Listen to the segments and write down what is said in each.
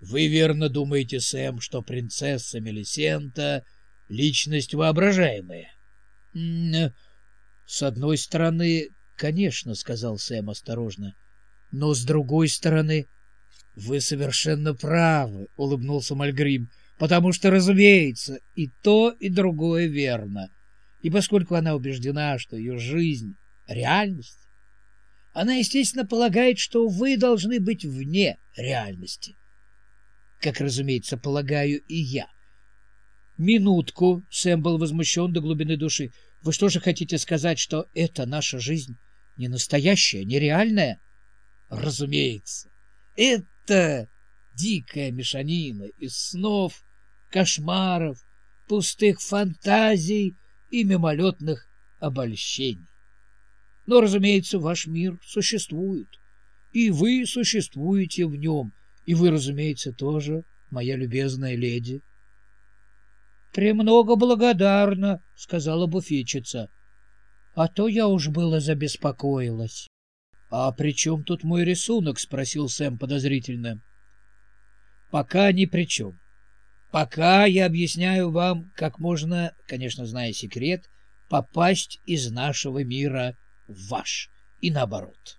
Вы верно думаете, Сэм, что принцесса Мелисента — личность воображаемая? — С одной стороны, конечно, — сказал Сэм осторожно. — Но с другой стороны... — Вы совершенно правы, — улыбнулся Мальгрим, — потому что, разумеется, и то, и другое верно. И поскольку она убеждена, что ее жизнь — реальность, она, естественно, полагает, что вы должны быть вне реальности как, разумеется, полагаю и я. Минутку, Сэм был возмущен до глубины души. Вы что же хотите сказать, что это наша жизнь не настоящая, не реальная? Разумеется. Это дикая мешанина из снов, кошмаров, пустых фантазий и мимолетных обольщений. Но, разумеется, ваш мир существует, и вы существуете в нем, и вы, разумеется, тоже, моя любезная леди. — Премного благодарна, — сказала буфетчица. — А то я уж было забеспокоилась. — А при чем тут мой рисунок? — спросил Сэм подозрительно. — Пока ни при чем. Пока я объясняю вам, как можно, конечно, зная секрет, попасть из нашего мира в ваш и наоборот.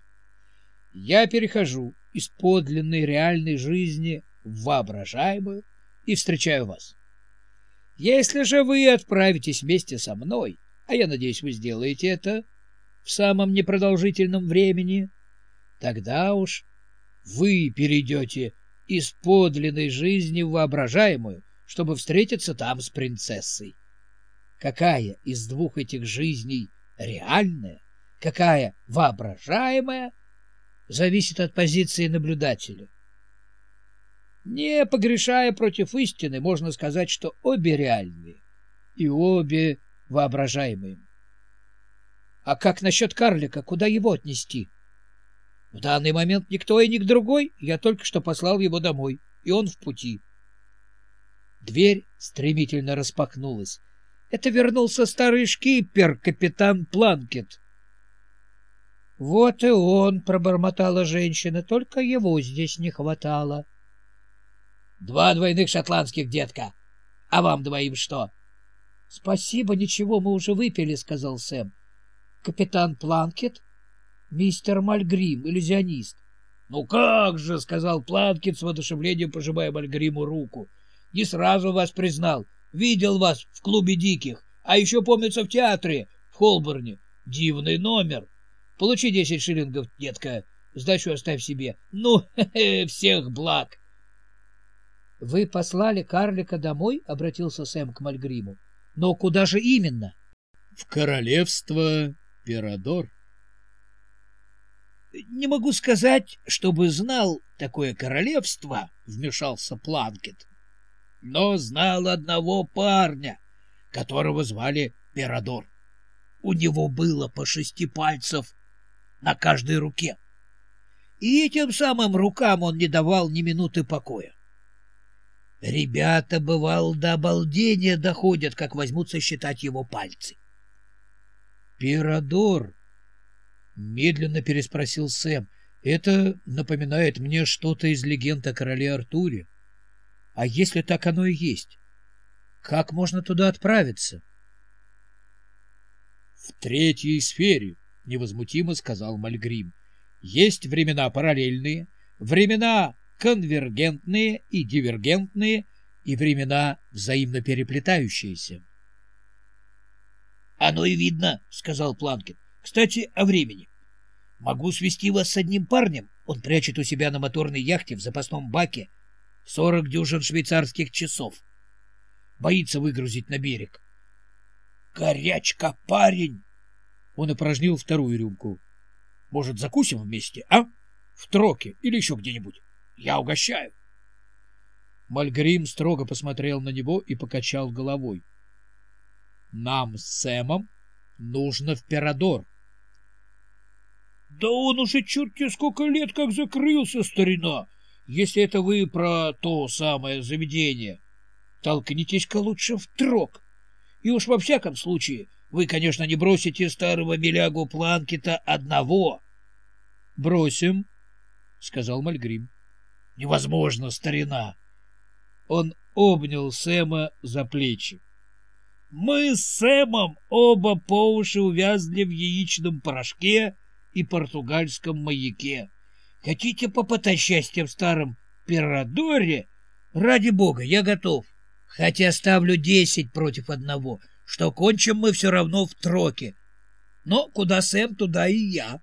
Я перехожу из подлинной реальной жизни в воображаемую и встречаю вас. Если же вы отправитесь вместе со мной, а я надеюсь, вы сделаете это в самом непродолжительном времени, тогда уж вы перейдете из подлинной жизни в воображаемую, чтобы встретиться там с принцессой. Какая из двух этих жизней реальная, какая воображаемая, зависит от позиции наблюдателя. Не погрешая против истины, можно сказать, что обе реальные и обе воображаемые. А как насчет карлика? Куда его отнести? В данный момент никто и ник другой. Я только что послал его домой, и он в пути. Дверь стремительно распахнулась. Это вернулся старый шкипер, капитан Планкет. «Вот и он», — пробормотала женщина, — «только его здесь не хватало». «Два двойных шотландских, детка. А вам двоим что?» «Спасибо, ничего, мы уже выпили», — сказал Сэм. «Капитан Планкет? Мистер Мальгрим, иллюзионист». «Ну как же», — сказал Планкет с воодушевлением, пожимая Мальгриму руку. «Не сразу вас признал. Видел вас в клубе диких, а еще, помнится, в театре в Холборне. Дивный номер». Получи десять шиллингов, детка. Сдачу оставь себе. Ну, всех благ. — Вы послали карлика домой? — обратился Сэм к Мальгриму. — Но куда же именно? — В королевство Пирадор. — Не могу сказать, чтобы знал такое королевство, — вмешался Планкет. — Но знал одного парня, которого звали Пирадор. У него было по шести пальцев на каждой руке. И этим самым рукам он не давал ни минуты покоя. Ребята, бывал, до обалдения доходят, как возьмутся считать его пальцы. «Пирадор?» — медленно переспросил Сэм. «Это напоминает мне что-то из легенд о короле Артуре. А если так оно и есть, как можно туда отправиться?» «В третьей сфере», — невозмутимо сказал Мальгрим. «Есть времена параллельные, времена конвергентные и дивергентные, и времена взаимно переплетающиеся». «Оно и видно», — сказал Планкин. «Кстати, о времени. Могу свести вас с одним парнем. Он прячет у себя на моторной яхте в запасном баке сорок дюжин швейцарских часов. Боится выгрузить на берег. Горячка, парень! Он опорожнил вторую рюмку. Может, закусим вместе, а? В троке или еще где-нибудь. Я угощаю. Мальгрим строго посмотрел на него и покачал головой. Нам с Сэмом нужно в Пирадор. Да он уже черти сколько лет как закрылся, старина, если это вы про то самое заведение. Толкнитесь-ка лучше в трок. И уж во всяком случае вы, конечно, не бросите старого белягу Планкета одного. — Бросим, — сказал Мальгрим. Невозможно, старина. Он обнял Сэма за плечи. Мы с Сэмом оба по уши увязли в яичном порошке и португальском маяке. Хотите попытать счастье в старом Пирадоре? Ради бога, я готов. Хотя ставлю десять против одного, что кончим мы все равно в троке. Но куда Сэм, туда и я.